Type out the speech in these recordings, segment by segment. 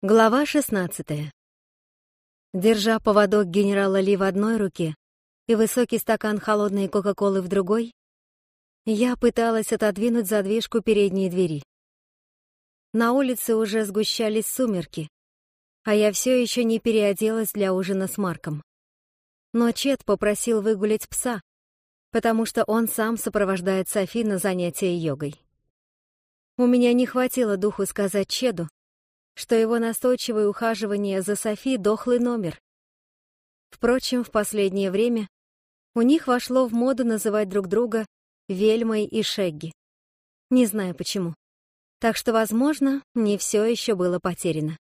Глава 16. Держа поводок генерала Ли в одной руке и высокий стакан холодной Кока-Колы в другой, я пыталась отодвинуть задвижку передней двери. На улице уже сгущались сумерки, а я все еще не переоделась для ужина с Марком. Но Чет попросил выгулять пса, потому что он сам сопровождает Софи на занятия йогой. У меня не хватило духу сказать Чеду, что его настойчивое ухаживание за Софи — дохлый номер. Впрочем, в последнее время у них вошло в моду называть друг друга Вельмой и Шегги. Не знаю почему. Так что, возможно, не все еще было потеряно.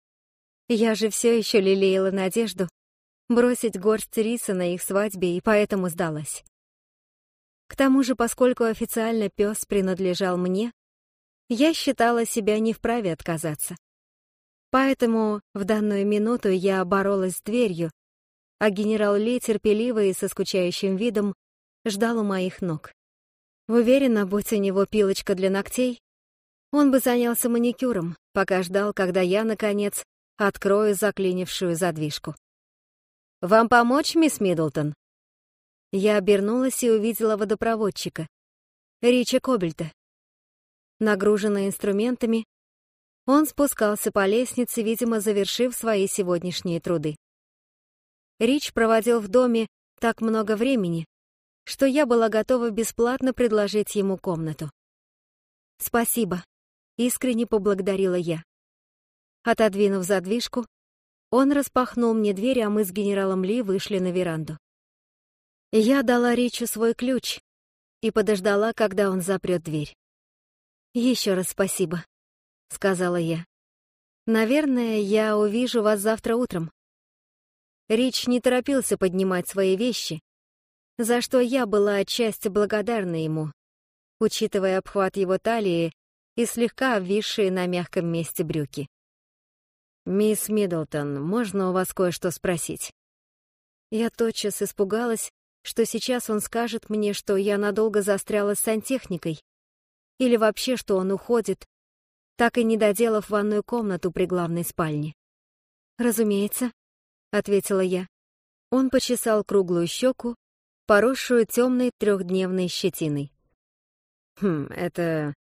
Я же все еще лелеяла надежду бросить горсть риса на их свадьбе и поэтому сдалась. К тому же, поскольку официально пес принадлежал мне, я считала себя не вправе отказаться. Поэтому в данную минуту я боролась с дверью, а генерал Ли терпеливо и со скучающим видом ждал у моих ног. Уверена, будь у него пилочка для ногтей, он бы занялся маникюром, пока ждал, когда я, наконец, открою заклинившую задвижку. «Вам помочь, мисс Миддлтон?» Я обернулась и увидела водопроводчика, Рича Кобельта. Нагруженный инструментами, он спускался по лестнице, видимо, завершив свои сегодняшние труды. Рич проводил в доме так много времени, что я была готова бесплатно предложить ему комнату. «Спасибо», — искренне поблагодарила я. Отодвинув задвижку, он распахнул мне дверь, а мы с генералом Ли вышли на веранду. Я дала Ричу свой ключ и подождала, когда он запрет дверь. Еще раз спасибо. — сказала я. «Наверное, я увижу вас завтра утром». Рич не торопился поднимать свои вещи, за что я была отчасти благодарна ему, учитывая обхват его талии и слегка обвисшие на мягком месте брюки. «Мисс Миддлтон, можно у вас кое-что спросить?» Я тотчас испугалась, что сейчас он скажет мне, что я надолго застряла с сантехникой, или вообще, что он уходит, так и не доделав ванную комнату при главной спальне. «Разумеется», — ответила я. Он почесал круглую щеку, поросшую темной трехдневной щетиной. «Хм, это...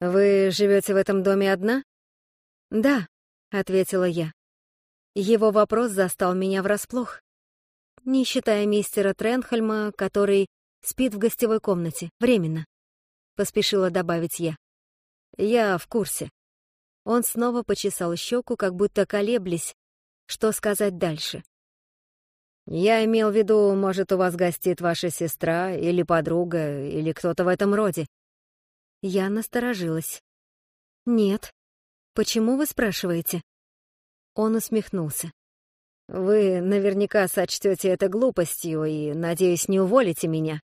Вы живете в этом доме одна?» «Да», — ответила я. Его вопрос застал меня врасплох, не считая мистера Тренхельма, который спит в гостевой комнате, временно, — поспешила добавить я. «Я в курсе», он снова почесал щеку, как будто колеблясь, что сказать дальше. «Я имел в виду, может, у вас гостит ваша сестра или подруга, или кто-то в этом роде». Я насторожилась. «Нет. Почему вы спрашиваете?» Он усмехнулся. «Вы наверняка сочтете это глупостью и, надеюсь, не уволите меня.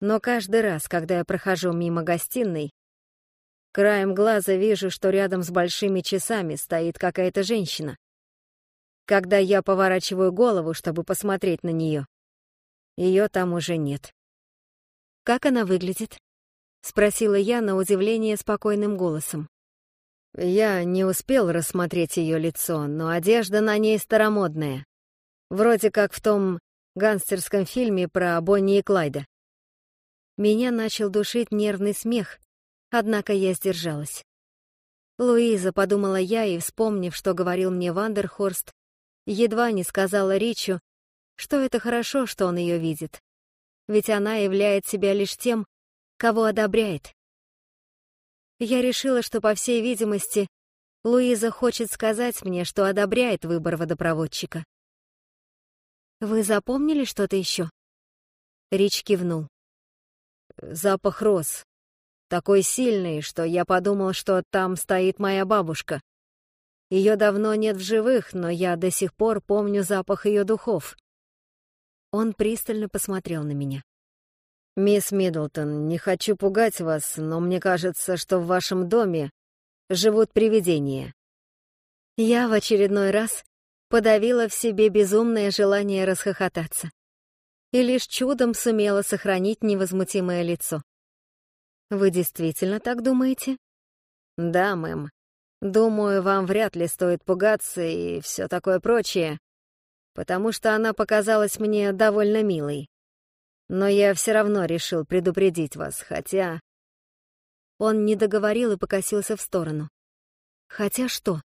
Но каждый раз, когда я прохожу мимо гостиной, Краем глаза вижу, что рядом с большими часами стоит какая-то женщина. Когда я поворачиваю голову, чтобы посмотреть на нее, ее там уже нет. «Как она выглядит?» — спросила я на удивление спокойным голосом. Я не успел рассмотреть ее лицо, но одежда на ней старомодная. Вроде как в том гангстерском фильме про Бонни и Клайда. Меня начал душить нервный смех, Однако я сдержалась. Луиза, подумала я, и, вспомнив, что говорил мне Вандерхорст, едва не сказала Ричу, что это хорошо, что он ее видит. Ведь она являет себя лишь тем, кого одобряет. Я решила, что, по всей видимости, Луиза хочет сказать мне, что одобряет выбор водопроводчика. «Вы запомнили что-то еще?» Рич кивнул. «Запах роз. Такой сильный, что я подумал, что там стоит моя бабушка. Ее давно нет в живых, но я до сих пор помню запах ее духов. Он пристально посмотрел на меня. «Мисс Миддлтон, не хочу пугать вас, но мне кажется, что в вашем доме живут привидения». Я в очередной раз подавила в себе безумное желание расхохотаться и лишь чудом сумела сохранить невозмутимое лицо. Вы действительно так думаете? Да, мэм. Думаю, вам вряд ли стоит пугаться и все такое прочее, потому что она показалась мне довольно милой. Но я все равно решил предупредить вас, хотя... Он не договорил и покосился в сторону. Хотя что?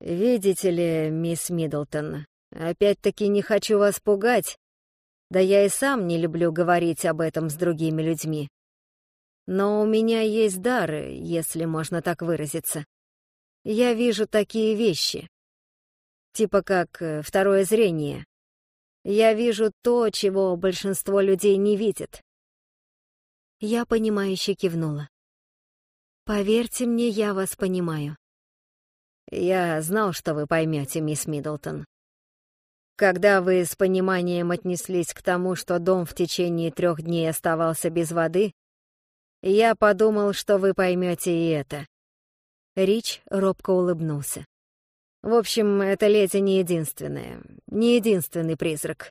Видите ли, мисс Миддлтон, опять-таки не хочу вас пугать, да я и сам не люблю говорить об этом с другими людьми. Но у меня есть дары, если можно так выразиться. Я вижу такие вещи. Типа как э, второе зрение. Я вижу то, чего большинство людей не видит. Я понимающе кивнула. Поверьте мне, я вас понимаю. Я знал, что вы поймете, мисс Миддлтон. Когда вы с пониманием отнеслись к тому, что дом в течение трех дней оставался без воды, я подумал, что вы поймете и это. Рич робко улыбнулся. В общем, эта леди не единственная, не единственный призрак,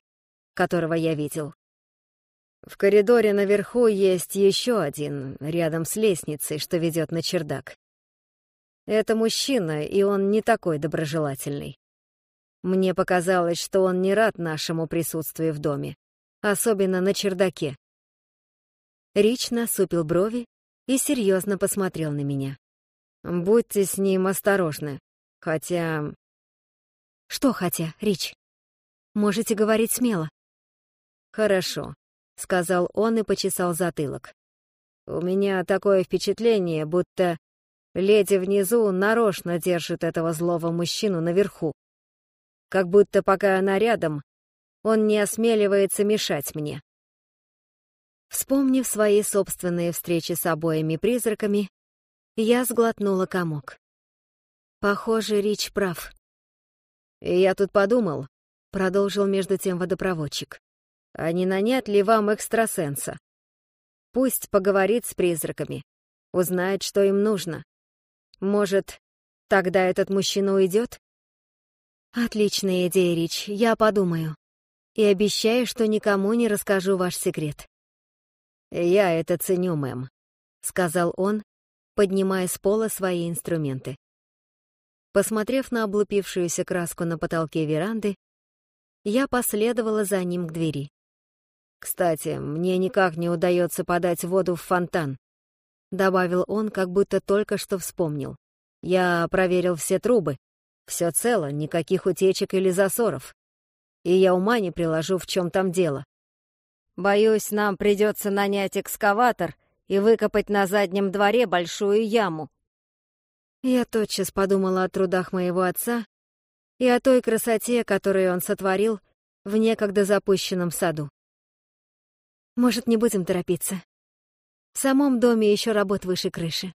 которого я видел. В коридоре наверху есть еще один, рядом с лестницей, что ведет на чердак. Это мужчина, и он не такой доброжелательный. Мне показалось, что он не рад нашему присутствию в доме, особенно на чердаке. Рич насупил брови и серьезно посмотрел на меня. Будьте с ним осторожны. Хотя... Что хотя, Рич? Можете говорить смело. Хорошо, сказал он и почесал затылок. У меня такое впечатление, будто леди внизу нарочно держит этого злого мужчину наверху. Как будто пока она рядом, он не осмеливается мешать мне. Вспомнив свои собственные встречи с обоими призраками, я сглотнула комок. Похоже, Рич прав. Я тут подумал, продолжил между тем водопроводчик, а не нанять ли вам экстрасенса? Пусть поговорит с призраками, узнает, что им нужно. Может, тогда этот мужчина уйдет? Отличная идея, Рич, я подумаю. И обещаю, что никому не расскажу ваш секрет. Я это ценю, мэм, сказал он, поднимая с пола свои инструменты. Посмотрев на облупившуюся краску на потолке веранды, я последовала за ним к двери. «Кстати, мне никак не удается подать воду в фонтан», — добавил он, как будто только что вспомнил. «Я проверил все трубы. Все цело, никаких утечек или засоров. И я ума не приложу, в чем там дело. Боюсь, нам придется нанять экскаватор и выкопать на заднем дворе большую яму. Я тотчас подумала о трудах моего отца и о той красоте, которую он сотворил в некогда запущенном саду. Может, не будем торопиться? В самом доме еще работ выше крыши.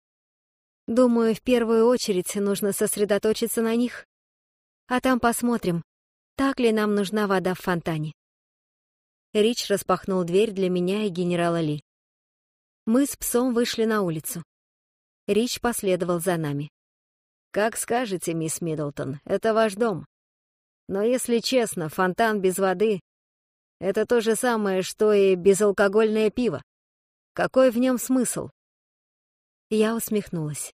Думаю, в первую очередь нужно сосредоточиться на них, а там посмотрим, так ли нам нужна вода в фонтане. Рич распахнул дверь для меня и генерала Ли. Мы с псом вышли на улицу. Рич последовал за нами. «Как скажете, мисс Миддлтон, это ваш дом. Но если честно, фонтан без воды — это то же самое, что и безалкогольное пиво. Какой в нем смысл?» Я усмехнулась.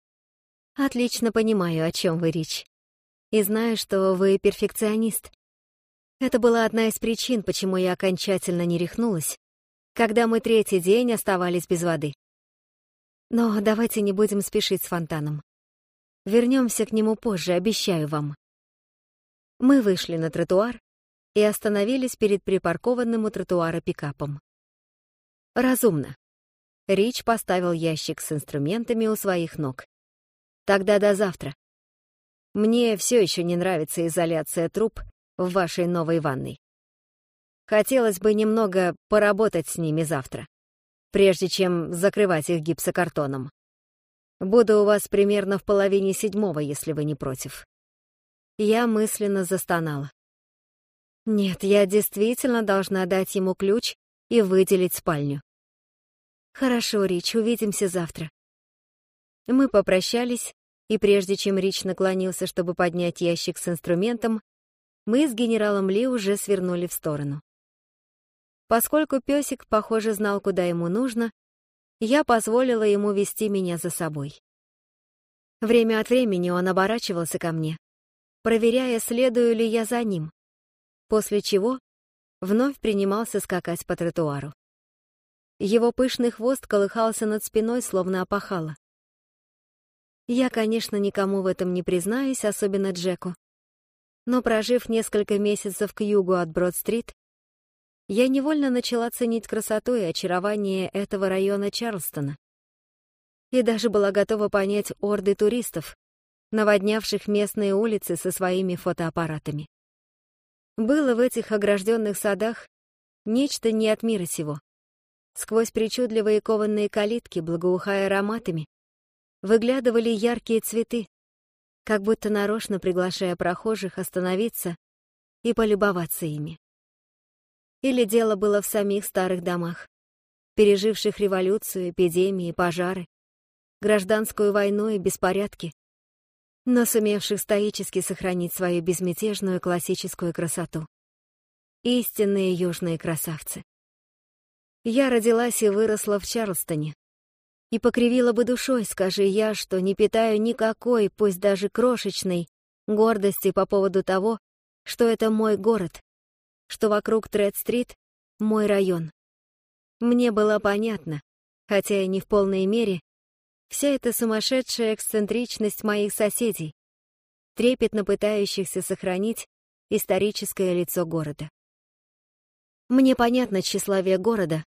«Отлично понимаю, о чем вы, Рич. И знаю, что вы перфекционист. Это была одна из причин, почему я окончательно не рехнулась когда мы третий день оставались без воды. Но давайте не будем спешить с фонтаном. Вернемся к нему позже, обещаю вам. Мы вышли на тротуар и остановились перед припаркованным у тротуара пикапом. Разумно. Рич поставил ящик с инструментами у своих ног. Тогда до завтра. Мне все еще не нравится изоляция труб в вашей новой ванной. Хотелось бы немного поработать с ними завтра, прежде чем закрывать их гипсокартоном. Буду у вас примерно в половине седьмого, если вы не против. Я мысленно застонала. Нет, я действительно должна дать ему ключ и выделить спальню. Хорошо, Рич, увидимся завтра. Мы попрощались, и прежде чем Рич наклонился, чтобы поднять ящик с инструментом, мы с генералом Ли уже свернули в сторону. Поскольку песик, похоже, знал, куда ему нужно, я позволила ему вести меня за собой. Время от времени он оборачивался ко мне, проверяя, следую ли я за ним, после чего вновь принимался скакать по тротуару. Его пышный хвост колыхался над спиной, словно опахало. Я, конечно, никому в этом не признаюсь, особенно Джеку. Но прожив несколько месяцев к югу от Брод-стрит, я невольно начала ценить красоту и очарование этого района Чарлстона. И даже была готова понять орды туристов, наводнявших местные улицы со своими фотоаппаратами. Было в этих огражденных садах нечто не от мира сего. Сквозь причудливые кованные калитки, благоухая ароматами, выглядывали яркие цветы, как будто нарочно приглашая прохожих остановиться и полюбоваться ими. Или дело было в самих старых домах, переживших революцию, эпидемии, пожары, гражданскую войну и беспорядки, но сумевших стоически сохранить свою безмятежную классическую красоту. Истинные южные красавцы. Я родилась и выросла в Чарлстоне. И покривила бы душой, скажи я, что не питаю никакой, пусть даже крошечной, гордости по поводу того, что это мой город, что вокруг Тред-стрит — мой район. Мне было понятно, хотя и не в полной мере, вся эта сумасшедшая эксцентричность моих соседей, трепетно пытающихся сохранить историческое лицо города. Мне понятно тщеславие города,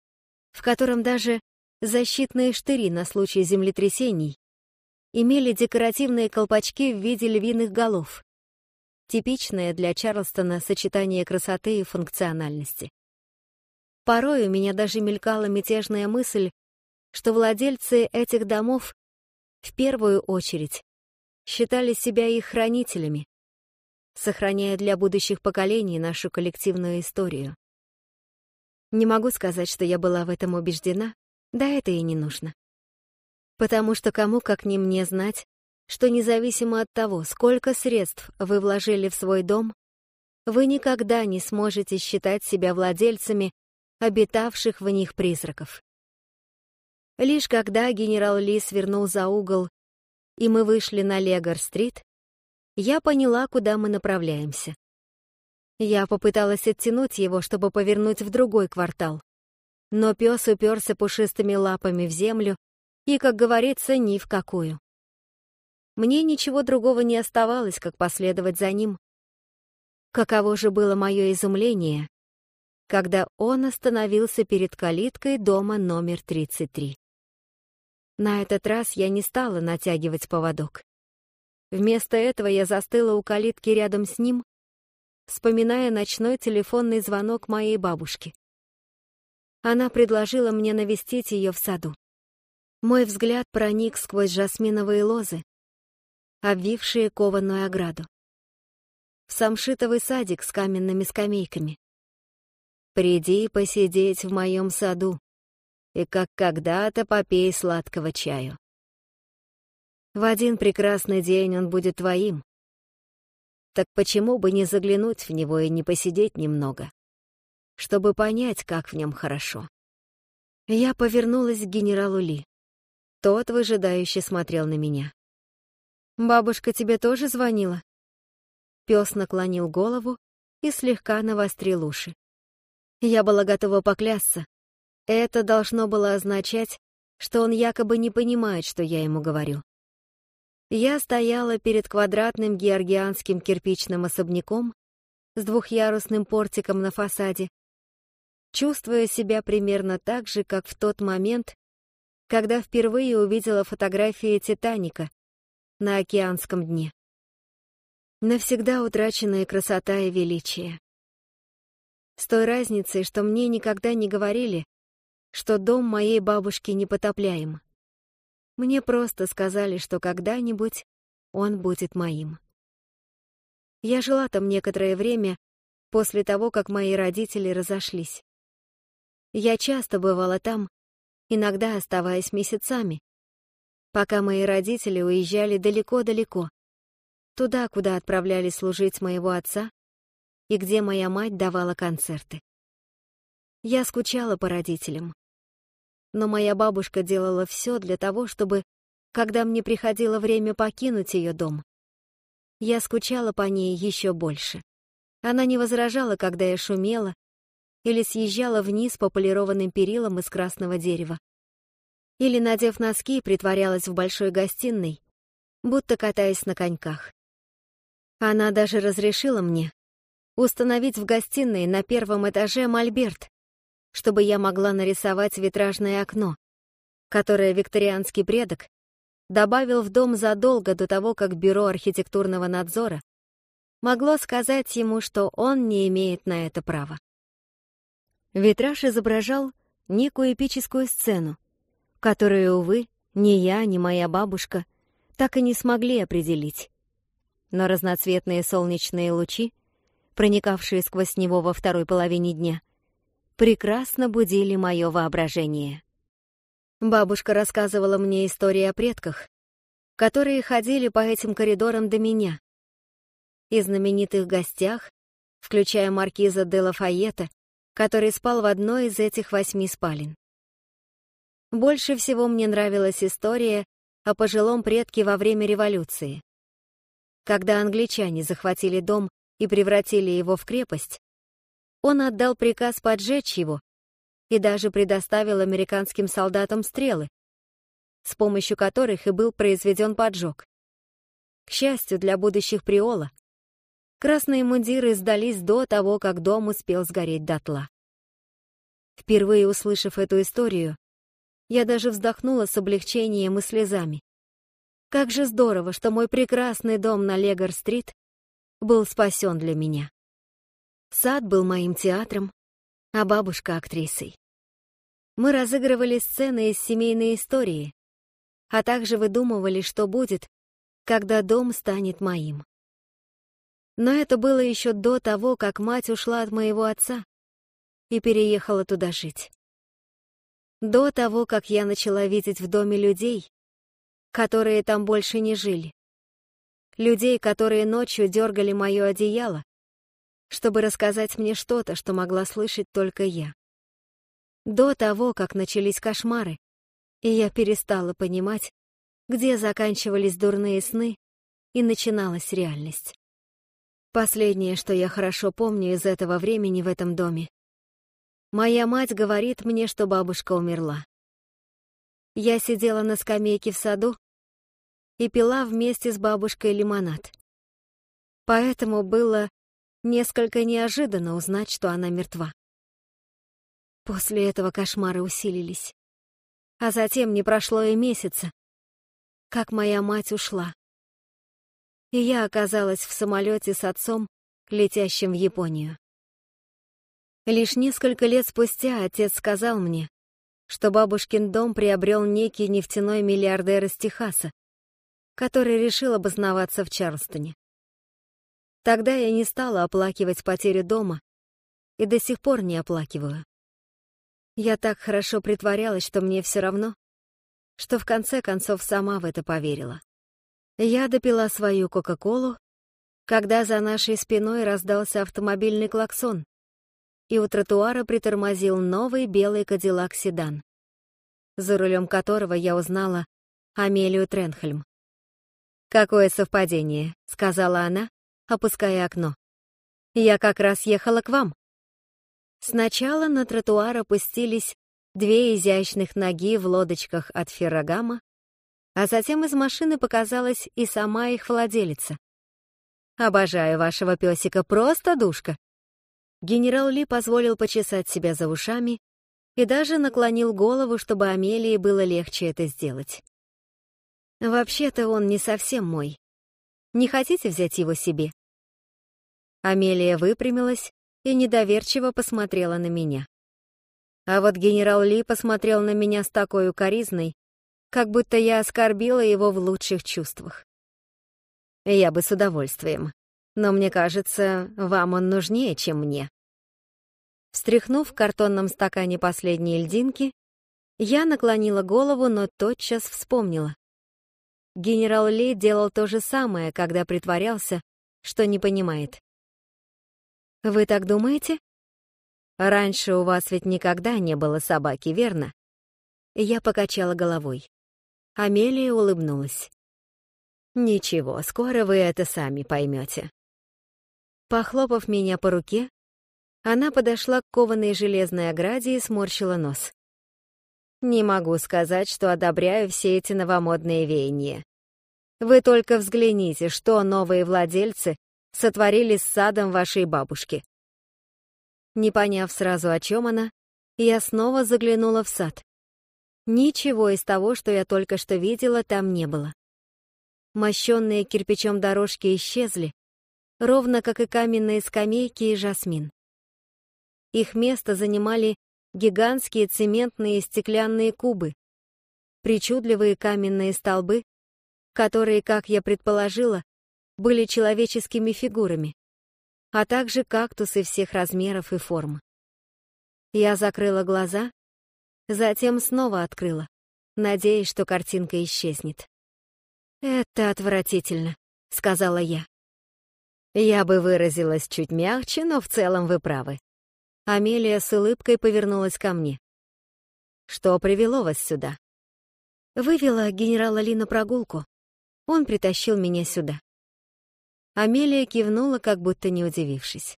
в котором даже защитные штыри на случай землетрясений имели декоративные колпачки в виде львиных голов, типичное для Чарлстона сочетание красоты и функциональности. Порой у меня даже мелькала мятежная мысль, что владельцы этих домов в первую очередь считали себя их хранителями, сохраняя для будущих поколений нашу коллективную историю. Не могу сказать, что я была в этом убеждена, да это и не нужно. Потому что кому как не мне знать, что независимо от того, сколько средств вы вложили в свой дом, вы никогда не сможете считать себя владельцами обитавших в них призраков. Лишь когда генерал Ли свернул за угол, и мы вышли на Легор-стрит, я поняла, куда мы направляемся. Я попыталась оттянуть его, чтобы повернуть в другой квартал. Но пес уперся пушистыми лапами в землю и, как говорится, ни в какую. Мне ничего другого не оставалось, как последовать за ним. Каково же было мое изумление, когда он остановился перед калиткой дома номер 33. На этот раз я не стала натягивать поводок. Вместо этого я застыла у калитки рядом с ним, вспоминая ночной телефонный звонок моей бабушки. Она предложила мне навестить ее в саду. Мой взгляд проник сквозь жасминовые лозы, обвившие кованую ограду. В самшитовый садик с каменными скамейками. «Приди посидеть в моем саду», и как когда-то попей сладкого чаю. В один прекрасный день он будет твоим. Так почему бы не заглянуть в него и не посидеть немного, чтобы понять, как в нем хорошо? Я повернулась к генералу Ли. Тот выжидающе смотрел на меня. «Бабушка тебе тоже звонила?» Пес наклонил голову и слегка навострил уши. Я была готова поклясться, это должно было означать, что он якобы не понимает, что я ему говорю. Я стояла перед квадратным георгианским кирпичным особняком с двухъярусным портиком на фасаде, чувствуя себя примерно так же, как в тот момент, когда впервые увидела фотографии «Титаника» на океанском дне. Навсегда утраченная красота и величие. С той разницей, что мне никогда не говорили, что дом моей бабушки непотопляем. Мне просто сказали, что когда-нибудь он будет моим. Я жила там некоторое время после того, как мои родители разошлись. Я часто бывала там, иногда оставаясь месяцами, пока мои родители уезжали далеко-далеко, туда, куда отправлялись служить моего отца и где моя мать давала концерты. Я скучала по родителям, но моя бабушка делала все для того, чтобы когда мне приходило время покинуть ее дом, я скучала по ней еще больше. Она не возражала, когда я шумела или съезжала вниз по полированным перилам из красного дерева. Или, надев носки, притворялась в большой гостиной, будто катаясь на коньках. Она даже разрешила мне установить в гостиной на первом этаже мольберт, чтобы я могла нарисовать витражное окно, которое викторианский предок добавил в дом задолго до того, как Бюро архитектурного надзора могло сказать ему, что он не имеет на это права. Витраж изображал некую эпическую сцену, которую, увы, ни я, ни моя бабушка так и не смогли определить. Но разноцветные солнечные лучи, проникавшие сквозь него во второй половине дня, прекрасно будили мое воображение. Бабушка рассказывала мне истории о предках, которые ходили по этим коридорам до меня. И знаменитых гостях, включая маркиза де Лафайета, который спал в одной из этих восьми спален. Больше всего мне нравилась история о пожилом предке во время революции. Когда англичане захватили дом и превратили его в крепость, он отдал приказ поджечь его и даже предоставил американским солдатам стрелы, с помощью которых и был произведен поджог. К счастью для будущих приола, красные мундиры сдались до того, как дом успел сгореть дотла. Впервые услышав эту историю, я даже вздохнула с облегчением и слезами. Как же здорово, что мой прекрасный дом на Легор-стрит был спасен для меня. Сад был моим театром, а бабушка — актрисой. Мы разыгрывали сцены из семейной истории, а также выдумывали, что будет, когда дом станет моим. Но это было еще до того, как мать ушла от моего отца и переехала туда жить. До того, как я начала видеть в доме людей, которые там больше не жили. Людей, которые ночью дергали мое одеяло, чтобы рассказать мне что-то, что могла слышать только я. До того, как начались кошмары, и я перестала понимать, где заканчивались дурные сны и начиналась реальность. Последнее, что я хорошо помню из этого времени в этом доме. Моя мать говорит мне, что бабушка умерла. Я сидела на скамейке в саду и пила вместе с бабушкой лимонад. Поэтому было Несколько неожиданно узнать, что она мертва. После этого кошмары усилились. А затем не прошло и месяца, как моя мать ушла. И я оказалась в самолете с отцом, летящим в Японию. Лишь несколько лет спустя отец сказал мне, что бабушкин дом приобрел некий нефтяной миллиардер из Техаса, который решил обосноваться в Чарльстоне. Тогда я не стала оплакивать потерю дома и до сих пор не оплакиваю. Я так хорошо притворялась, что мне все равно, что в конце концов сама в это поверила. Я допила свою Кока-Колу, когда за нашей спиной раздался автомобильный клаксон, и у тротуара притормозил новый белый кадиллак-седан, за рулем которого я узнала Амелию Тренхельм. «Какое совпадение», — сказала она, опуская окно. «Я как раз ехала к вам». Сначала на тротуар опустились две изящных ноги в лодочках от феррагама, а затем из машины показалась и сама их владелица. «Обожаю вашего песика, просто душка!» Генерал Ли позволил почесать себя за ушами и даже наклонил голову, чтобы Амелии было легче это сделать. «Вообще-то он не совсем мой. Не хотите взять его себе?» Амелия выпрямилась и недоверчиво посмотрела на меня. А вот генерал Ли посмотрел на меня с такой укоризной, как будто я оскорбила его в лучших чувствах. Я бы с удовольствием, но мне кажется, вам он нужнее, чем мне. Встряхнув в картонном стакане последние льдинки, я наклонила голову, но тотчас вспомнила. Генерал Ли делал то же самое, когда притворялся, что не понимает. «Вы так думаете?» «Раньше у вас ведь никогда не было собаки, верно?» Я покачала головой. Амелия улыбнулась. «Ничего, скоро вы это сами поймете». Похлопав меня по руке, она подошла к кованой железной ограде и сморщила нос. «Не могу сказать, что одобряю все эти новомодные веяния. Вы только взгляните, что новые владельцы сотворили с садом вашей бабушки». Не поняв сразу, о чем она, я снова заглянула в сад. Ничего из того, что я только что видела, там не было. Мощенные кирпичом дорожки исчезли, ровно как и каменные скамейки и жасмин. Их место занимали гигантские цементные стеклянные кубы, причудливые каменные столбы, которые, как я предположила, были человеческими фигурами, а также кактусы всех размеров и форм. Я закрыла глаза Затем снова открыла, надеясь, что картинка исчезнет. «Это отвратительно», — сказала я. Я бы выразилась чуть мягче, но в целом вы правы. Амелия с улыбкой повернулась ко мне. Что привело вас сюда? Вывела генерала Ли на прогулку. Он притащил меня сюда. Амелия кивнула, как будто не удивившись.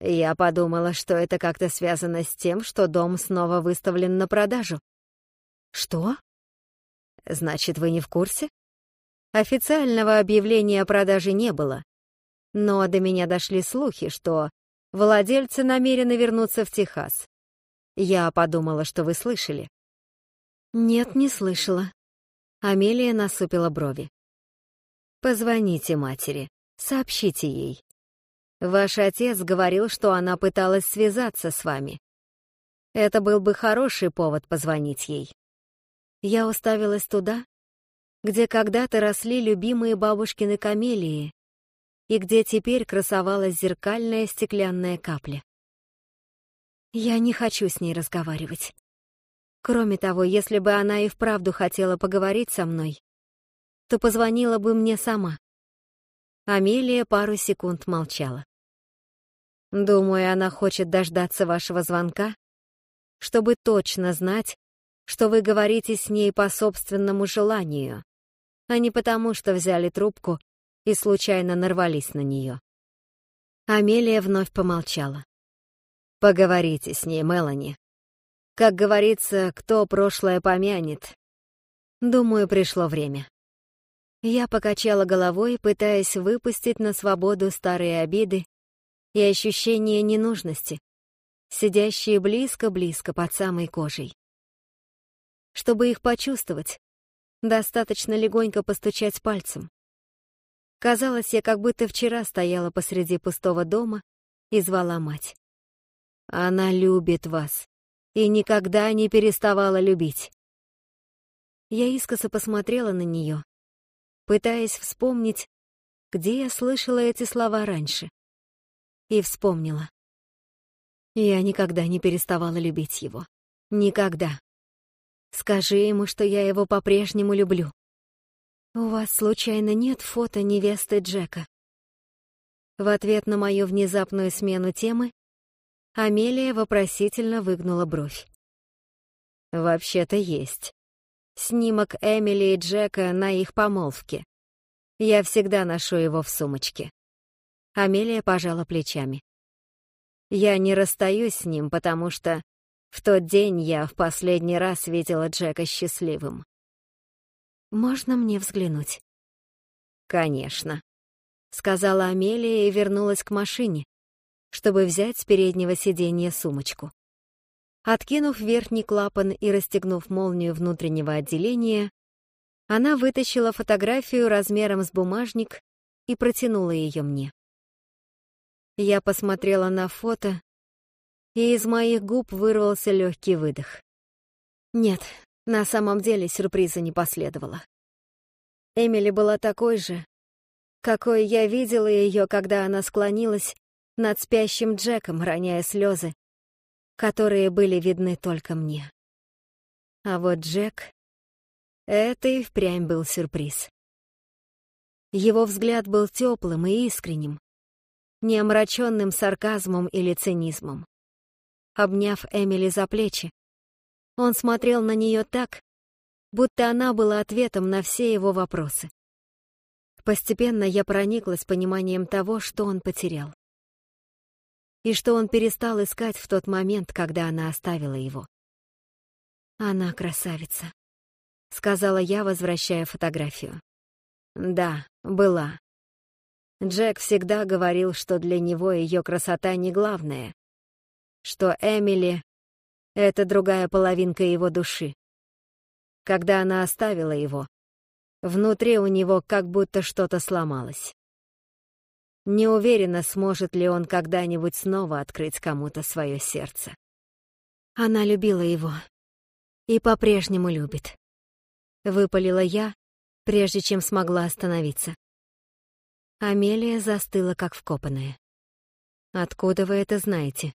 Я подумала, что это как-то связано с тем, что дом снова выставлен на продажу. Что? Значит, вы не в курсе? Официального объявления о продаже не было. Но до меня дошли слухи, что владельцы намерены вернуться в Техас. Я подумала, что вы слышали. Нет, не слышала. Амелия насупила брови. Позвоните матери, сообщите ей. Ваш отец говорил, что она пыталась связаться с вами. Это был бы хороший повод позвонить ей. Я уставилась туда, где когда-то росли любимые бабушкины камелии и где теперь красовалась зеркальная стеклянная капля. Я не хочу с ней разговаривать. Кроме того, если бы она и вправду хотела поговорить со мной, то позвонила бы мне сама. Амелия пару секунд молчала. Думаю, она хочет дождаться вашего звонка, чтобы точно знать, что вы говорите с ней по собственному желанию, а не потому, что взяли трубку и случайно нарвались на нее. Амелия вновь помолчала. «Поговорите с ней, Мелани. Как говорится, кто прошлое помянет. Думаю, пришло время». Я покачала головой, пытаясь выпустить на свободу старые обиды и ощущение ненужности, сидящие близко-близко под самой кожей. Чтобы их почувствовать, достаточно легонько постучать пальцем. Казалось, я как будто вчера стояла посреди пустого дома и звала мать. Она любит вас и никогда не переставала любить. Я искоса посмотрела на нее, пытаясь вспомнить, где я слышала эти слова раньше. И вспомнила. Я никогда не переставала любить его. Никогда. Скажи ему, что я его по-прежнему люблю. У вас случайно нет фото невесты Джека? В ответ на мою внезапную смену темы Амелия вопросительно выгнула бровь. «Вообще-то есть. Снимок Эмили и Джека на их помолвке. Я всегда ношу его в сумочке. Амелия пожала плечами. Я не расстаюсь с ним, потому что в тот день я в последний раз видела Джека счастливым. «Можно мне взглянуть?» «Конечно», — сказала Амелия и вернулась к машине, чтобы взять с переднего сиденья сумочку. Откинув верхний клапан и расстегнув молнию внутреннего отделения, она вытащила фотографию размером с бумажник и протянула ее мне. Я посмотрела на фото, и из моих губ вырвался легкий выдох. Нет, на самом деле сюрприза не последовало. Эмили была такой же, какой я видела ее, когда она склонилась над спящим Джеком, роняя слезы, которые были видны только мне. А вот Джек — это и впрямь был сюрприз. Его взгляд был теплым и искренним, не омраченным сарказмом или цинизмом. Обняв Эмили за плечи, он смотрел на нее так, будто она была ответом на все его вопросы. Постепенно я прониклась пониманием того, что он потерял. И что он перестал искать в тот момент, когда она оставила его. «Она красавица», — сказала я, возвращая фотографию. «Да, была». Джек всегда говорил, что для него ее красота не главное, что Эмили — это другая половинка его души. Когда она оставила его, внутри у него как будто что-то сломалось. Не уверена, сможет ли он когда-нибудь снова открыть кому-то свое сердце. Она любила его и по-прежнему любит. Выпалила я, прежде чем смогла остановиться. Амелия застыла, как вкопанная. «Откуда вы это знаете?»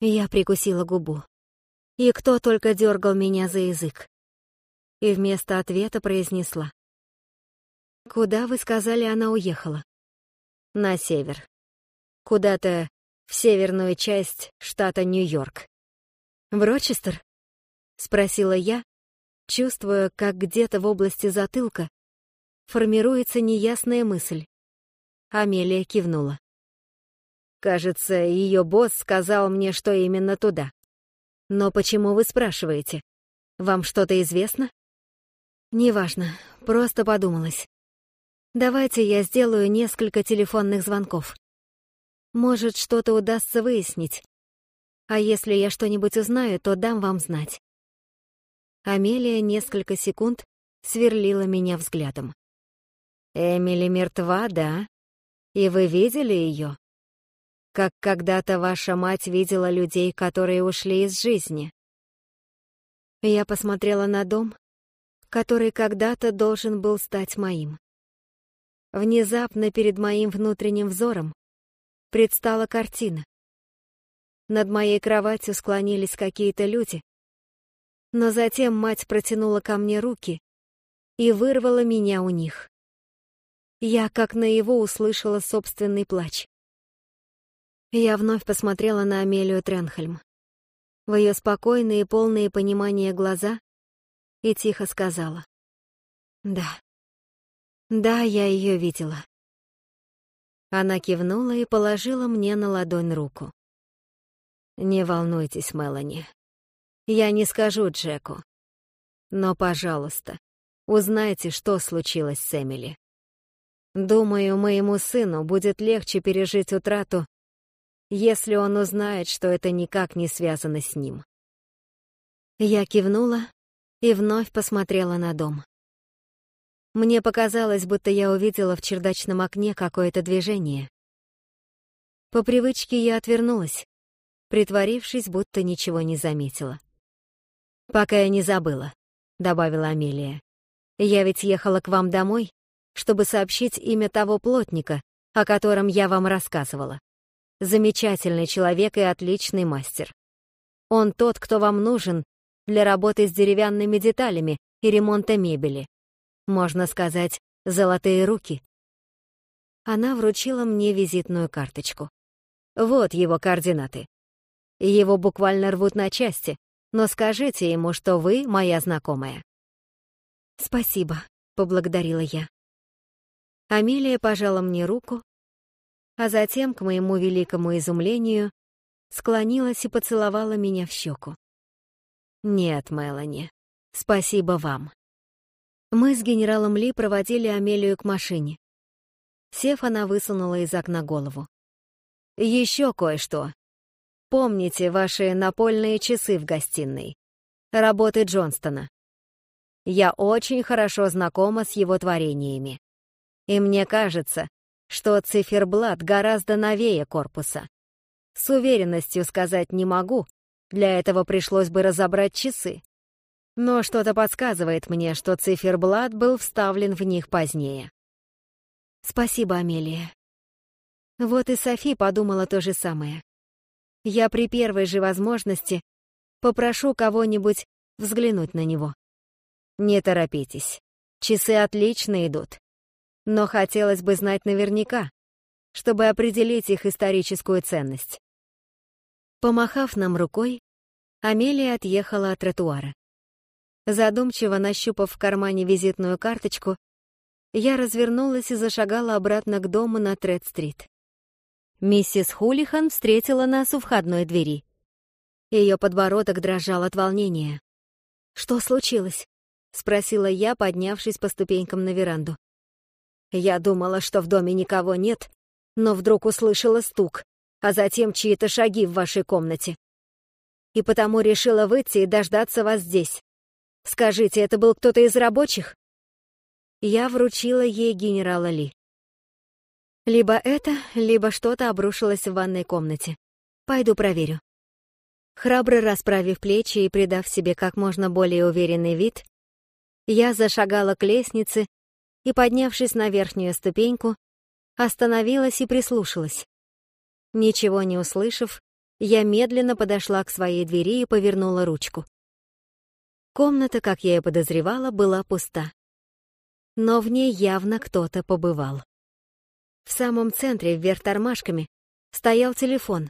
Я прикусила губу. И кто только дергал меня за язык. И вместо ответа произнесла. «Куда, вы сказали, она уехала?» «На север. Куда-то в северную часть штата Нью-Йорк». «В Рочестер?» — спросила я, чувствуя, как где-то в области затылка формируется неясная мысль. Амелия кивнула. Кажется, ее босс сказал мне, что именно туда. Но почему вы спрашиваете? Вам что-то известно? Неважно, просто подумалось. Давайте я сделаю несколько телефонных звонков. Может, что-то удастся выяснить. А если я что-нибудь узнаю, то дам вам знать. Амелия несколько секунд сверлила меня взглядом. «Эмили мертва, да? И вы видели ее?» как когда-то ваша мать видела людей, которые ушли из жизни. Я посмотрела на дом, который когда-то должен был стать моим. Внезапно перед моим внутренним взором предстала картина. Над моей кроватью склонились какие-то люди, но затем мать протянула ко мне руки и вырвала меня у них. Я как наяву услышала собственный плач. Я вновь посмотрела на Амелию Тренхельм. В ее спокойные полные понимания глаза и тихо сказала. «Да. Да, я ее видела». Она кивнула и положила мне на ладонь руку. «Не волнуйтесь, Мелани. Я не скажу Джеку. Но, пожалуйста, узнайте, что случилось с Эмили. Думаю, моему сыну будет легче пережить утрату, если он узнает, что это никак не связано с ним. Я кивнула и вновь посмотрела на дом. Мне показалось, будто я увидела в чердачном окне какое-то движение. По привычке я отвернулась, притворившись, будто ничего не заметила. «Пока я не забыла», — добавила Амелия. «Я ведь ехала к вам домой, чтобы сообщить имя того плотника, о котором я вам рассказывала замечательный человек и отличный мастер. Он тот, кто вам нужен для работы с деревянными деталями и ремонта мебели. Можно сказать, золотые руки. Она вручила мне визитную карточку. Вот его координаты. Его буквально рвут на части, но скажите ему, что вы моя знакомая. «Спасибо», — поблагодарила я. Амелия пожала мне руку, а затем, к моему великому изумлению, склонилась и поцеловала меня в щеку. «Нет, Мелани, спасибо вам». Мы с генералом Ли проводили Амелию к машине. Сев, она высунула из окна голову. «Еще кое-что. Помните ваши напольные часы в гостиной? Работы Джонстона. Я очень хорошо знакома с его творениями. И мне кажется, что циферблат гораздо новее корпуса. С уверенностью сказать не могу, для этого пришлось бы разобрать часы. Но что-то подсказывает мне, что циферблат был вставлен в них позднее. Спасибо, Амелия. Вот и Софи подумала то же самое. Я при первой же возможности попрошу кого-нибудь взглянуть на него. Не торопитесь. Часы отлично идут но хотелось бы знать наверняка, чтобы определить их историческую ценность. Помахав нам рукой, Амелия отъехала от тротуара. Задумчиво нащупав в кармане визитную карточку, я развернулась и зашагала обратно к дому на Тред-стрит. Миссис Хулихан встретила нас у входной двери. Ее подбородок дрожал от волнения. «Что случилось?» — спросила я, поднявшись по ступенькам на веранду. Я думала, что в доме никого нет, но вдруг услышала стук, а затем чьи-то шаги в вашей комнате. И потому решила выйти и дождаться вас здесь. Скажите, это был кто-то из рабочих? Я вручила ей генерала Ли. Либо это, либо что-то обрушилось в ванной комнате. Пойду проверю. Храбро расправив плечи и придав себе как можно более уверенный вид, я зашагала к лестнице и, поднявшись на верхнюю ступеньку, остановилась и прислушалась. Ничего не услышав, я медленно подошла к своей двери и повернула ручку. Комната, как я и подозревала, была пуста. Но в ней явно кто-то побывал. В самом центре, вверх тормашками, стоял телефон,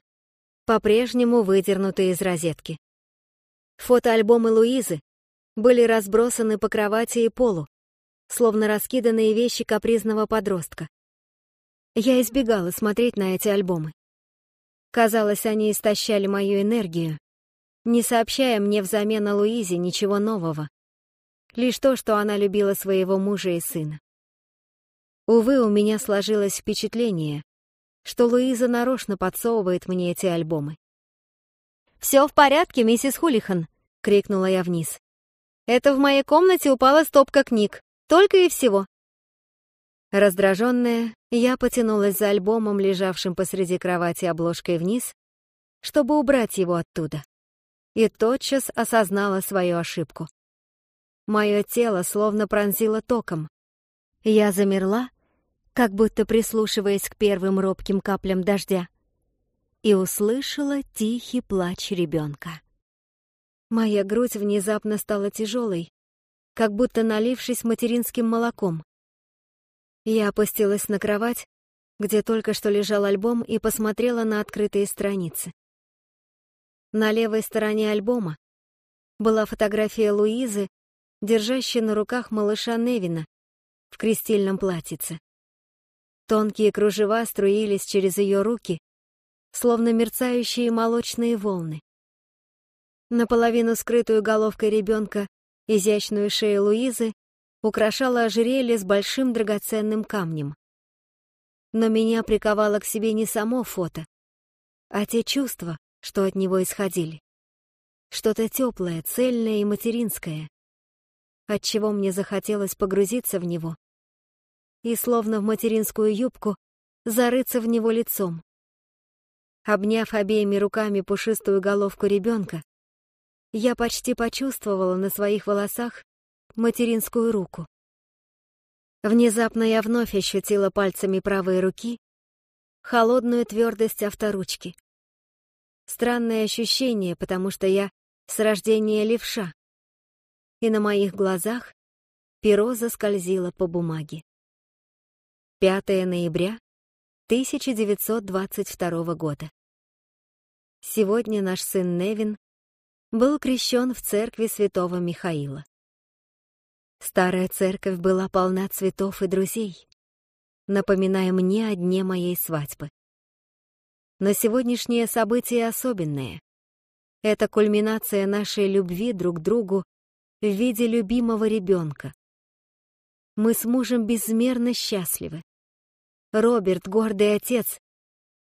по-прежнему выдернутый из розетки. Фотоальбомы Луизы были разбросаны по кровати и полу, словно раскиданные вещи капризного подростка. Я избегала смотреть на эти альбомы. Казалось, они истощали мою энергию, не сообщая мне взамен о Луизе ничего нового. Лишь то, что она любила своего мужа и сына. Увы, у меня сложилось впечатление, что Луиза нарочно подсовывает мне эти альбомы. «Все в порядке, миссис Хулихан!» — крикнула я вниз. «Это в моей комнате упала стопка книг. Только и всего». Раздраженная, я потянулась за альбомом, лежавшим посреди кровати обложкой вниз, чтобы убрать его оттуда. И тотчас осознала свою ошибку. Мое тело словно пронзило током. Я замерла, как будто прислушиваясь к первым робким каплям дождя, и услышала тихий плач ребенка. Моя грудь внезапно стала тяжелой, как будто налившись материнским молоком. Я опустилась на кровать, где только что лежал альбом, и посмотрела на открытые страницы. На левой стороне альбома была фотография Луизы, держащей на руках малыша Невина в крестильном платьице. Тонкие кружева струились через ее руки, словно мерцающие молочные волны. Наполовину скрытую головкой ребенка Изящную шею Луизы украшало ожерелье с большим драгоценным камнем. Но меня приковало к себе не само фото, а те чувства, что от него исходили. Что-то теплое, цельное и материнское, отчего мне захотелось погрузиться в него и, словно в материнскую юбку, зарыться в него лицом. Обняв обеими руками пушистую головку ребенка, я почти почувствовала на своих волосах материнскую руку. Внезапно я вновь ощутила пальцами правой руки холодную твердость авторучки. Странное ощущение, потому что я с рождения левша, и на моих глазах перо заскользило по бумаге. 5 ноября 1922 года. Сегодня наш сын Невин был крещен в церкви святого Михаила. Старая церковь была полна цветов и друзей, напоминая мне о дне моей свадьбы. Но сегодняшнее событие особенное. Это кульминация нашей любви друг к другу в виде любимого ребенка. Мы с мужем безмерно счастливы. Роберт, гордый отец,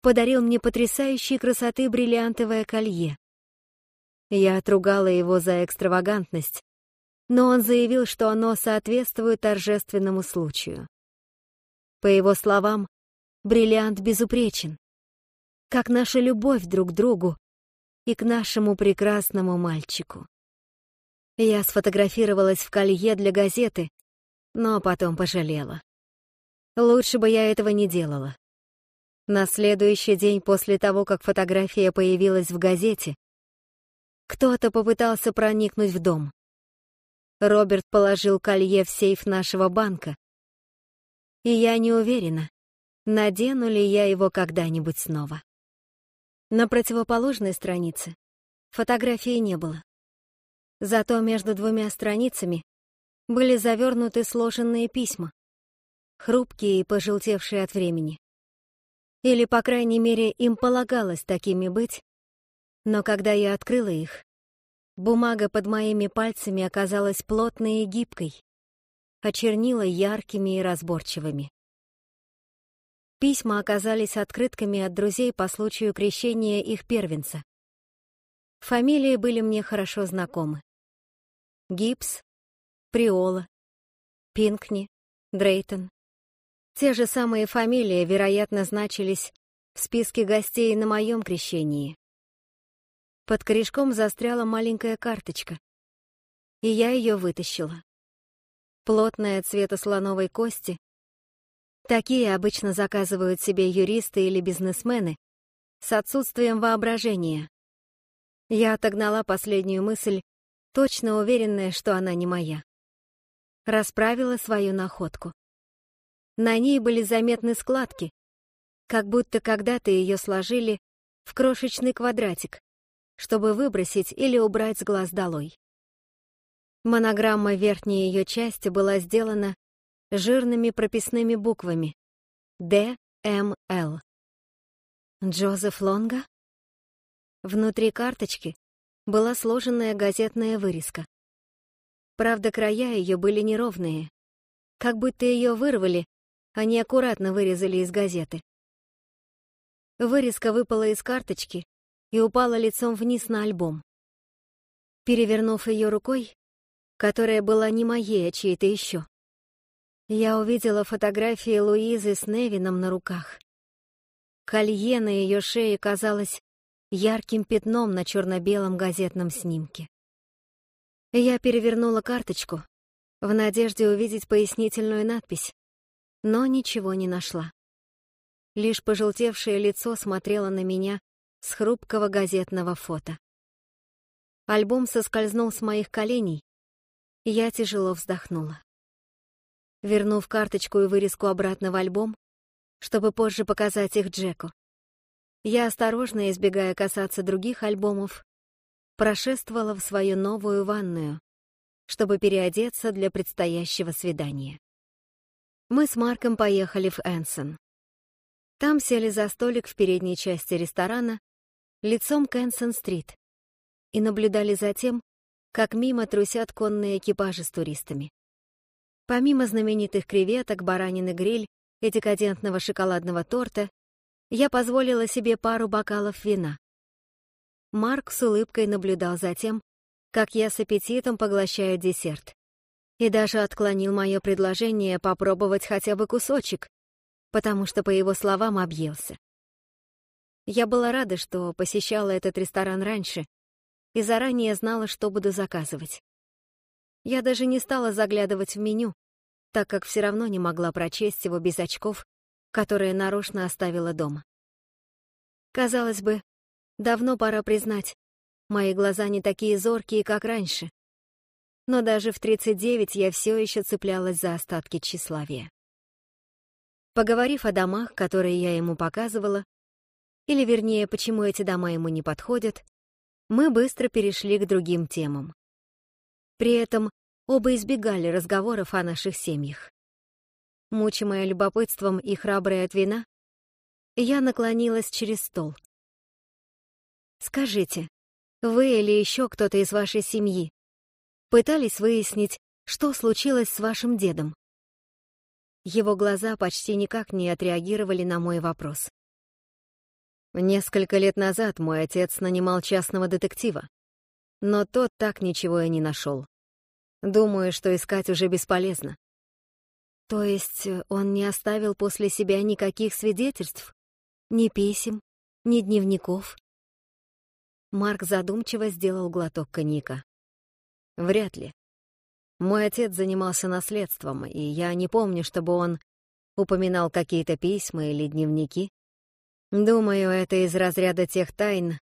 подарил мне потрясающей красоты бриллиантовое колье. Я отругала его за экстравагантность, но он заявил, что оно соответствует торжественному случаю. По его словам, бриллиант безупречен, как наша любовь друг к другу и к нашему прекрасному мальчику. Я сфотографировалась в колье для газеты, но потом пожалела. Лучше бы я этого не делала. На следующий день после того, как фотография появилась в газете, кто-то попытался проникнуть в дом. Роберт положил колье в сейф нашего банка. И я не уверена, надену ли я его когда-нибудь снова. На противоположной странице фотографии не было. Зато между двумя страницами были завернуты сложенные письма, хрупкие и пожелтевшие от времени. Или, по крайней мере, им полагалось такими быть, но когда я открыла их, бумага под моими пальцами оказалась плотной и гибкой, а чернила яркими и разборчивыми. Письма оказались открытками от друзей по случаю крещения их первенца. Фамилии были мне хорошо знакомы. Гибс, Приола, Пинкни, Дрейтон. Те же самые фамилии, вероятно, значились в списке гостей на моем крещении. Под корешком застряла маленькая карточка, и я ее вытащила. Плотная цвета слоновой кости. Такие обычно заказывают себе юристы или бизнесмены с отсутствием воображения. Я отогнала последнюю мысль, точно уверенная, что она не моя. Расправила свою находку. На ней были заметны складки, как будто когда-то ее сложили в крошечный квадратик, чтобы выбросить или убрать с глаз долой. Монограмма верхней ее части была сделана жирными прописными буквами Д. М. Л. Джозеф Лонга? Внутри карточки была сложенная газетная вырезка. Правда, края ее были неровные, как будто ее вырвали, а не аккуратно вырезали из газеты. Вырезка выпала из карточки и упала лицом вниз на альбом. Перевернув ее рукой, которая была не моей, а чьей-то еще. Я увидела фотографии Луизы с Невином на руках. Колье на ее шее казалось ярким пятном на черно-белом газетном снимке. Я перевернула карточку в надежде увидеть пояснительную надпись, но ничего не нашла. Лишь пожелтевшее лицо смотрело на меня с хрупкого газетного фото. Альбом соскользнул с моих коленей, я тяжело вздохнула. Вернув карточку и вырезку обратно в альбом, чтобы позже показать их Джеку, я, осторожно избегая касаться других альбомов, прошествовала в свою новую ванную, чтобы переодеться для предстоящего свидания. Мы с Марком поехали в Энсон. Там сели за столик в передней части ресторана, лицом к Энсон-стрит, и наблюдали за тем, как мимо трусят конные экипажи с туристами. Помимо знаменитых креветок, баранины гриль и декадентного шоколадного торта, я позволила себе пару бокалов вина. Марк с улыбкой наблюдал за тем, как я с аппетитом поглощаю десерт. И даже отклонил мое предложение попробовать хотя бы кусочек, потому что, по его словам, объелся. Я была рада, что посещала этот ресторан раньше, и заранее знала, что буду заказывать. Я даже не стала заглядывать в меню, так как все равно не могла прочесть его без очков, которые нарочно оставила дома. Казалось бы, давно пора признать, мои глаза не такие зоркие, как раньше. Но даже в 39 я все еще цеплялась за остатки тщеславия. Поговорив о домах, которые я ему показывала, или вернее, почему эти дома ему не подходят, мы быстро перешли к другим темам. При этом оба избегали разговоров о наших семьях. Мучимая любопытством и храбрая от вина, я наклонилась через стол. «Скажите, вы или еще кто-то из вашей семьи пытались выяснить, что случилось с вашим дедом?» Его глаза почти никак не отреагировали на мой вопрос. Несколько лет назад мой отец нанимал частного детектива, но тот так ничего и не нашел. Думаю, что искать уже бесполезно. То есть э, он не оставил после себя никаких свидетельств? Ни писем, ни дневников? Марк задумчиво сделал глоток коньяка. Вряд ли. Мой отец занимался наследством, и я не помню, чтобы он упоминал какие-то письма или дневники. Думаю, это из разряда тех тайн,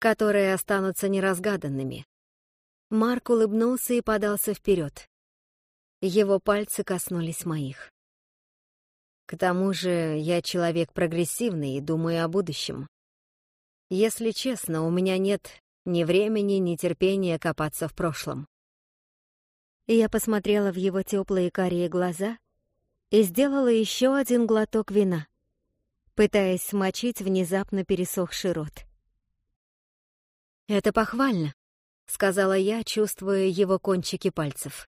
которые останутся неразгаданными. Марк улыбнулся и подался вперед. Его пальцы коснулись моих. К тому же я человек прогрессивный и думаю о будущем. Если честно, у меня нет ни времени, ни терпения копаться в прошлом. Я посмотрела в его теплые карие глаза и сделала еще один глоток вина, пытаясь смочить внезапно пересохший рот. «Это похвально», — сказала я, чувствуя его кончики пальцев.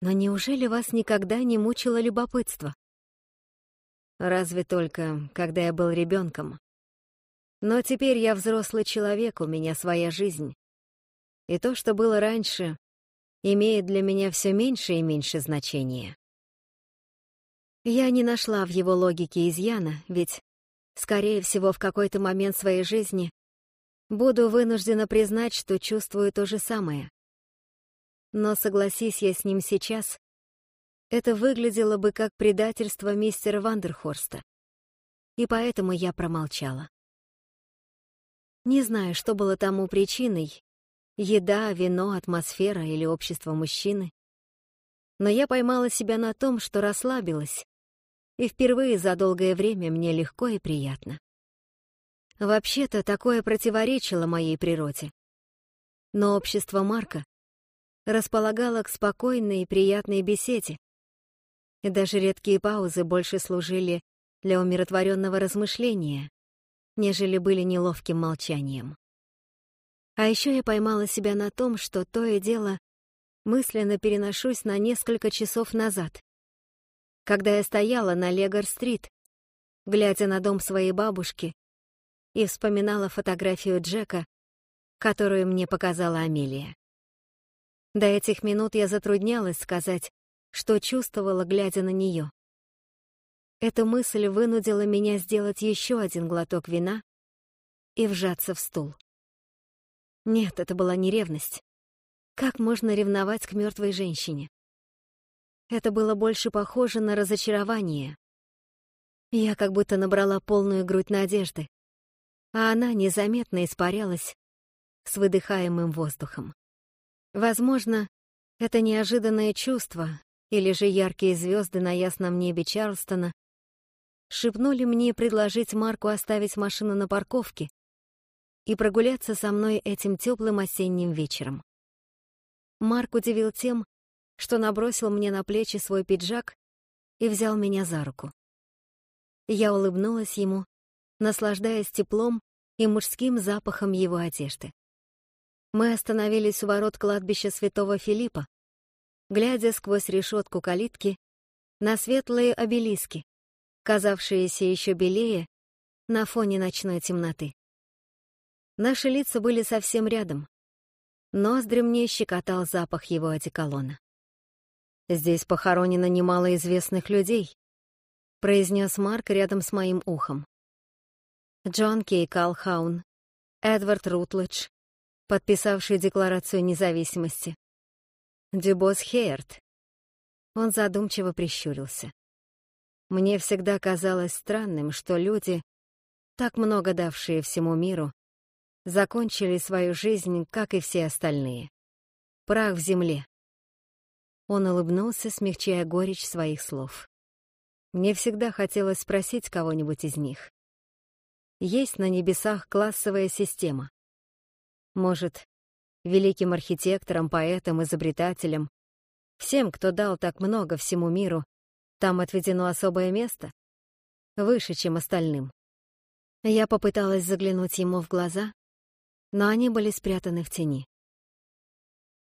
«Но неужели вас никогда не мучило любопытство?» «Разве только, когда я был ребенком. Но теперь я взрослый человек, у меня своя жизнь. И то, что было раньше, имеет для меня все меньше и меньше значения. Я не нашла в его логике изъяна, ведь, скорее всего, в какой-то момент своей жизни буду вынуждена признать, что чувствую то же самое. Но согласись я с ним сейчас, это выглядело бы как предательство мистера Вандерхорста. И поэтому я промолчала. Не знаю, что было тому причиной, еда, вино, атмосфера или общество мужчины. Но я поймала себя на том, что расслабилась, и впервые за долгое время мне легко и приятно. Вообще-то такое противоречило моей природе. Но общество Марка располагало к спокойной и приятной беседе, и даже редкие паузы больше служили для умиротворенного размышления, нежели были неловким молчанием. А еще я поймала себя на том, что то и дело мысленно переношусь на несколько часов назад, когда я стояла на Легор-стрит, глядя на дом своей бабушки, и вспоминала фотографию Джека, которую мне показала Амелия. До этих минут я затруднялась сказать, что чувствовала, глядя на нее. Эта мысль вынудила меня сделать еще один глоток вина и вжаться в стул. Нет, это была не ревность. Как можно ревновать к мертвой женщине? Это было больше похоже на разочарование. Я как будто набрала полную грудь надежды, а она незаметно испарялась с выдыхаемым воздухом. Возможно, это неожиданное чувство или же яркие звезды на ясном небе Чарлстона шепнули мне предложить Марку оставить машину на парковке и прогуляться со мной этим теплым осенним вечером. Марк удивил тем, что набросил мне на плечи свой пиджак и взял меня за руку. Я улыбнулась ему, наслаждаясь теплом и мужским запахом его одежды. Мы остановились у ворот кладбища святого Филиппа, глядя сквозь решетку калитки на светлые обелиски, казавшиеся еще белее на фоне ночной темноты. Наши лица были совсем рядом. Ноздри мне щекотал запах его одеколона. «Здесь похоронено немало известных людей», — произнес Марк рядом с моим ухом. Джон Кей Калхаун, Эдвард Рутледж, подписавший Декларацию независимости, Дюбос Хейерт. Он задумчиво прищурился. Мне всегда казалось странным, что люди, так много давшие всему миру, закончили свою жизнь, как и все остальные. Прах в земле. Он улыбнулся, смягчая горечь своих слов. Мне всегда хотелось спросить кого-нибудь из них. Есть на небесах классовая система. Может, великим архитекторам, поэтам, изобретателям, всем, кто дал так много всему миру, там отведено особое место? Выше, чем остальным. Я попыталась заглянуть ему в глаза, но они были спрятаны в тени.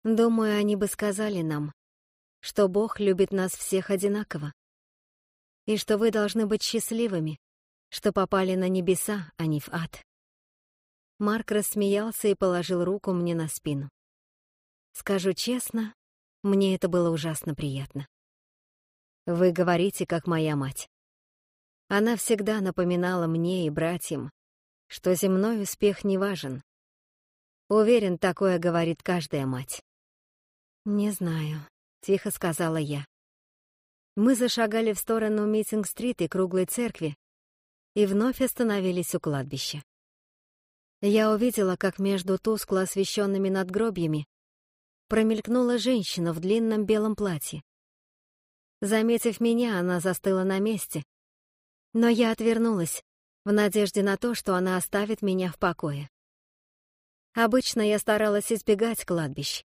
Думаю, они бы сказали нам, что Бог любит нас всех одинаково, и что вы должны быть счастливыми, что попали на небеса, а не в ад. Марк рассмеялся и положил руку мне на спину. Скажу честно, мне это было ужасно приятно. Вы говорите, как моя мать. Она всегда напоминала мне и братьям, что земной успех не важен, Уверен, такое говорит каждая мать. «Не знаю», — тихо сказала я. Мы зашагали в сторону Митинг-стрит и круглой церкви и вновь остановились у кладбища. Я увидела, как между тускло освещенными надгробьями промелькнула женщина в длинном белом платье. Заметив меня, она застыла на месте, но я отвернулась в надежде на то, что она оставит меня в покое. Обычно я старалась избегать кладбищ.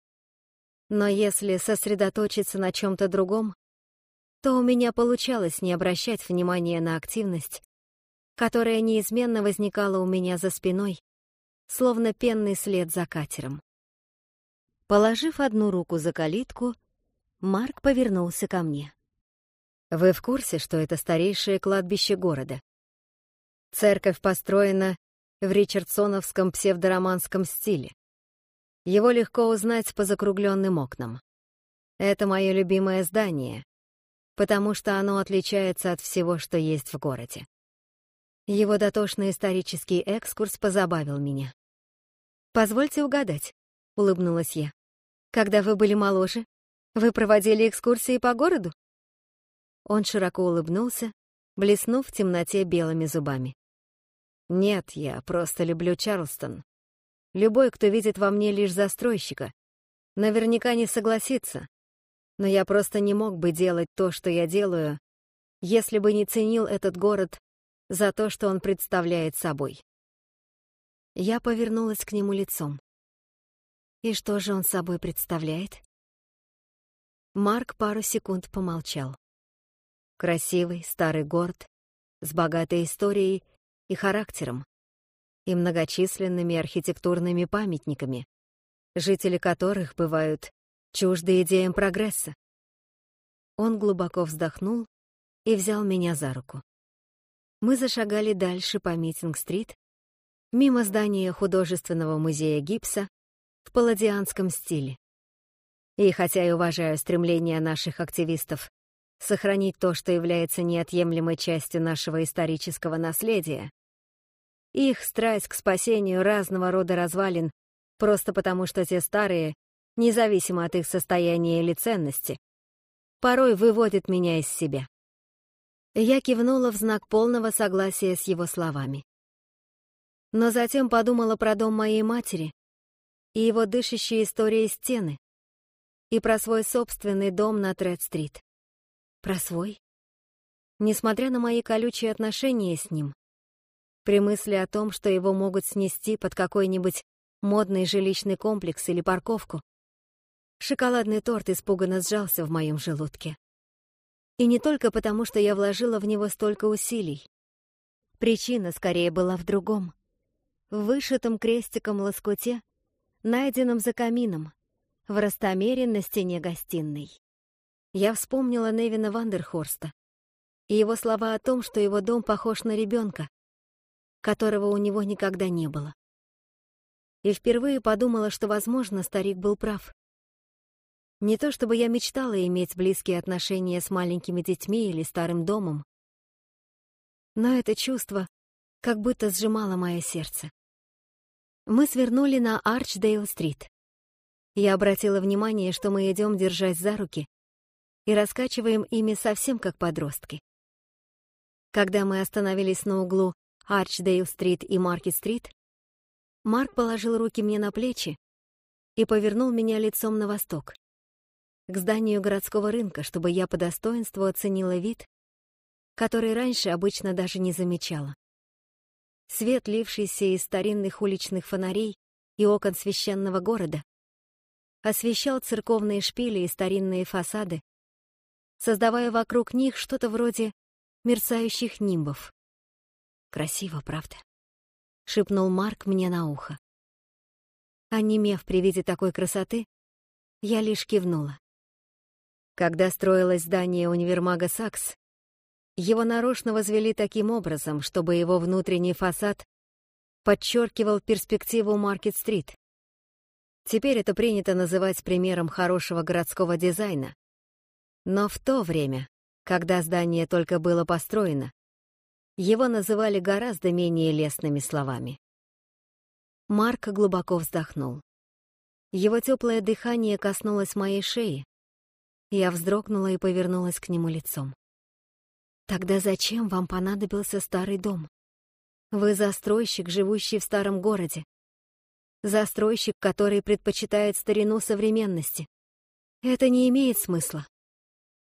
Но если сосредоточиться на чем-то другом, то у меня получалось не обращать внимания на активность, которая неизменно возникала у меня за спиной, словно пенный след за катером. Положив одну руку за калитку, Марк повернулся ко мне. «Вы в курсе, что это старейшее кладбище города? Церковь построена в ричардсоновском псевдороманском стиле. Его легко узнать по закругленным окнам. Это мое любимое здание, потому что оно отличается от всего, что есть в городе. Его дотошный исторический экскурс позабавил меня. «Позвольте угадать», — улыбнулась я. «Когда вы были моложе, вы проводили экскурсии по городу?» Он широко улыбнулся, блеснув в темноте белыми зубами. «Нет, я просто люблю Чарлстон. Любой, кто видит во мне лишь застройщика, наверняка не согласится. Но я просто не мог бы делать то, что я делаю, если бы не ценил этот город за то, что он представляет собой. Я повернулась к нему лицом. И что же он собой представляет? Марк пару секунд помолчал. Красивый старый город с богатой историей и характером, и многочисленными архитектурными памятниками, жители которых бывают чужды идеям прогресса. Он глубоко вздохнул и взял меня за руку. Мы зашагали дальше по Митинг-стрит, мимо здания художественного музея гипса в палладианском стиле. И хотя я уважаю стремление наших активистов сохранить то, что является неотъемлемой частью нашего исторического наследия, их страсть к спасению разного рода развалин просто потому, что те старые, независимо от их состояния или ценности, порой выводят меня из себя. Я кивнула в знак полного согласия с его словами. Но затем подумала про дом моей матери и его дышащие истории стены, и про свой собственный дом на Тред-стрит. Про свой? Несмотря на мои колючие отношения с ним, при мысли о том, что его могут снести под какой-нибудь модный жилищный комплекс или парковку. Шоколадный торт испуганно сжался в моем желудке. И не только потому, что я вложила в него столько усилий. Причина скорее была в другом. В вышитом крестиком лоскуте, найденном за камином, в растомере на стене гостиной. Я вспомнила Невина Вандерхорста и его слова о том, что его дом похож на ребенка, которого у него никогда не было. И впервые подумала, что, возможно, старик был прав. Не то чтобы я мечтала иметь близкие отношения с маленькими детьми или старым домом, но это чувство как будто сжимало мое сердце. Мы свернули на Арчдейл-стрит. Я обратила внимание, что мы идем, держась за руки, и раскачиваем ими совсем как подростки. Когда мы остановились на углу Арчдейл-стрит и Маркет-стрит, Марк положил руки мне на плечи и повернул меня лицом на восток, к зданию городского рынка, чтобы я по достоинству оценила вид, который раньше обычно даже не замечала. Свет, лившийся из старинных уличных фонарей и окон священного города, освещал церковные шпили и старинные фасады, создавая вокруг них что-то вроде мерцающих нимбов. Красиво, правда? Шепнул Марк мне на ухо. Онемев при виде такой красоты, я лишь кивнула. Когда строилось здание универмага «Сакс», его нарочно возвели таким образом, чтобы его внутренний фасад подчеркивал перспективу Маркет-стрит. Теперь это принято называть примером хорошего городского дизайна. Но в то время, когда здание только было построено, его называли гораздо менее лестными словами. Марк глубоко вздохнул. Его теплое дыхание коснулось моей шеи. Я вздрогнула и повернулась к нему лицом. «Тогда зачем вам понадобился старый дом? Вы застройщик, живущий в старом городе. Застройщик, который предпочитает старину современности. Это не имеет смысла».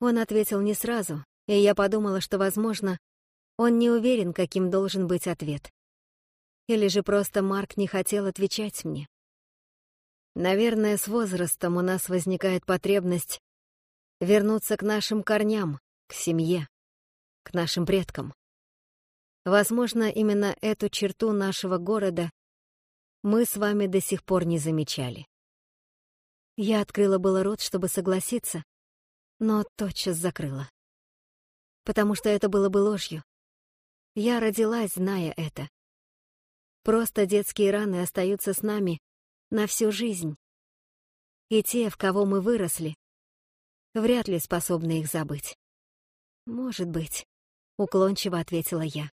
Он ответил не сразу, и я подумала, что, возможно, он не уверен, каким должен быть ответ. Или же просто Марк не хотел отвечать мне. Наверное, с возрастом у нас возникает потребность вернуться к нашим корням, к семье, к нашим предкам. Возможно, именно эту черту нашего города мы с вами до сих пор не замечали. Я открыла было рот, чтобы согласиться, но тотчас закрыла. Потому что это было бы ложью. Я родилась, зная это. Просто детские раны остаются с нами на всю жизнь. И те, в кого мы выросли, вряд ли способны их забыть. «Может быть», — уклончиво ответила я.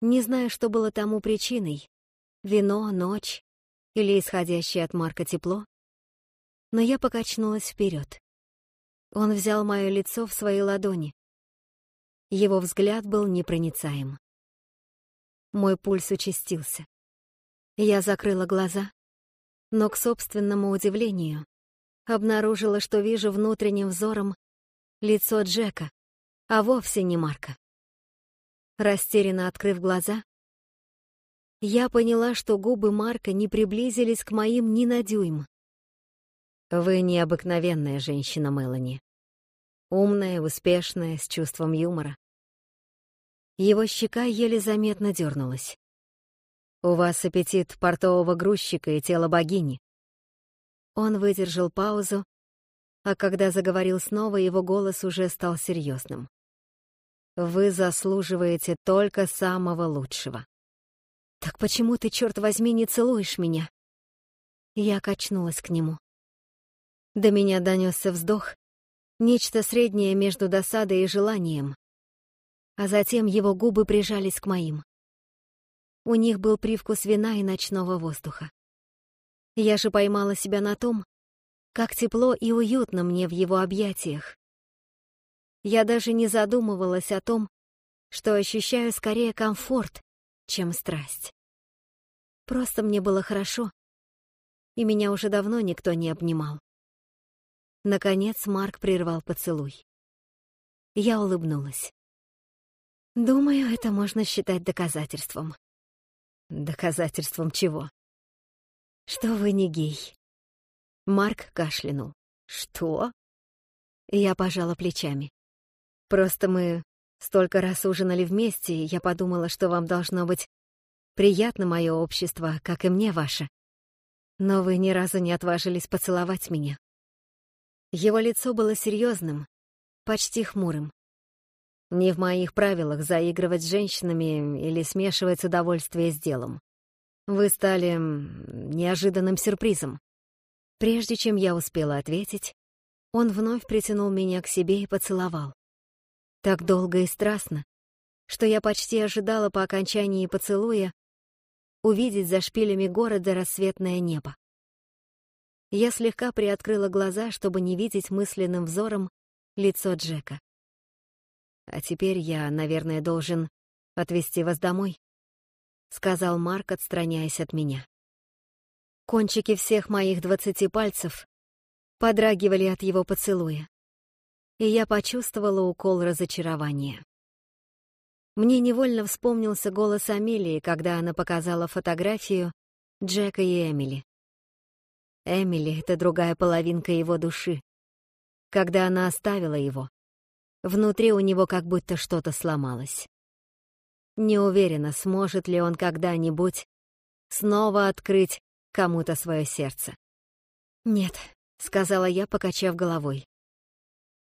Не знаю, что было тому причиной — вино, ночь или исходящее от Марка тепло, но я покачнулась вперед. Он взял мое лицо в свои ладони. Его взгляд был непроницаем. Мой пульс участился. Я закрыла глаза но, к собственному удивлению, обнаружила, что вижу внутренним взором лицо Джека, а вовсе не Марка. Растерянно открыв глаза, я поняла, что губы Марка не приблизились к моим ни на дюйм. «Вы необыкновенная женщина, Мелани. Умная, успешная, с чувством юмора». Его щека еле заметно дернулась. У вас аппетит портового грузчика и тело богини. Он выдержал паузу, а когда заговорил снова, его голос уже стал серьезным. Вы заслуживаете только самого лучшего. Так почему ты, черт возьми, не целуешь меня? Я качнулась к нему. До меня донесся вздох, нечто среднее между досадой и желанием. А затем его губы прижались к моим. У них был привкус вина и ночного воздуха. Я же поймала себя на том, как тепло и уютно мне в его объятиях. Я даже не задумывалась о том, что ощущаю скорее комфорт, чем страсть. Просто мне было хорошо, и меня уже давно никто не обнимал. Наконец Марк прервал поцелуй. Я улыбнулась. Думаю, это можно считать доказательством. Доказательством чего? Что вы не гей. Марк кашлянул. Что? Я пожала плечами. Просто мы столько раз ужинали вместе, я подумала, что вам должно быть приятно мое общество, как и мне ваше. Но вы ни разу не отважились поцеловать меня. Его лицо было серьезным, почти хмурым. Не в моих правилах заигрывать с женщинами или смешивать удовольствие с делом. Вы стали неожиданным сюрпризом. Прежде чем я успела ответить, он вновь притянул меня к себе и поцеловал. Так долго и страстно, что я почти ожидала по окончании поцелуя увидеть за шпилями города рассветное небо. Я слегка приоткрыла глаза, чтобы не видеть мысленным взором лицо Джека. А теперь я, наверное, должен отвезти вас домой, сказал Марк, отстраняясь от меня. Кончики всех моих двадцати пальцев подрагивали от его поцелуя, и я почувствовала укол разочарования. Мне невольно вспомнился голос Амелии, когда она показала фотографию Джека и Эмили. Эмили — это другая половинка его души. Когда она оставила его, Внутри у него как будто что-то сломалось. Не уверена, сможет ли он когда-нибудь снова открыть кому-то свое сердце. «Нет», — сказала я, покачав головой.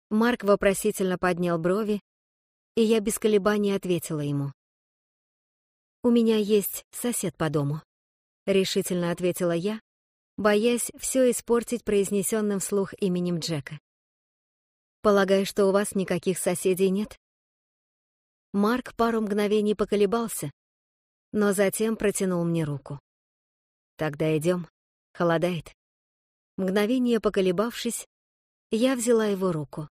Марк вопросительно поднял брови, и я без колебаний ответила ему. «У меня есть сосед по дому», — решительно ответила я, боясь все испортить произнесенным вслух именем Джека. Полагаю, что у вас никаких соседей нет? Марк пару мгновений поколебался, но затем протянул мне руку. Тогда идем. Холодает. Мгновение поколебавшись, я взяла его руку.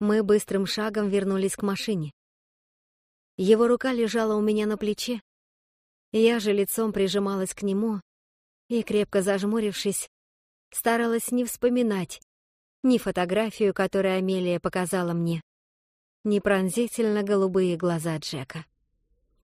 Мы быстрым шагом вернулись к машине. Его рука лежала у меня на плече, я же лицом прижималась к нему и, крепко зажмурившись, старалась не вспоминать, ни фотографию, которую Амелия показала мне, ни пронзительно голубые глаза Джека.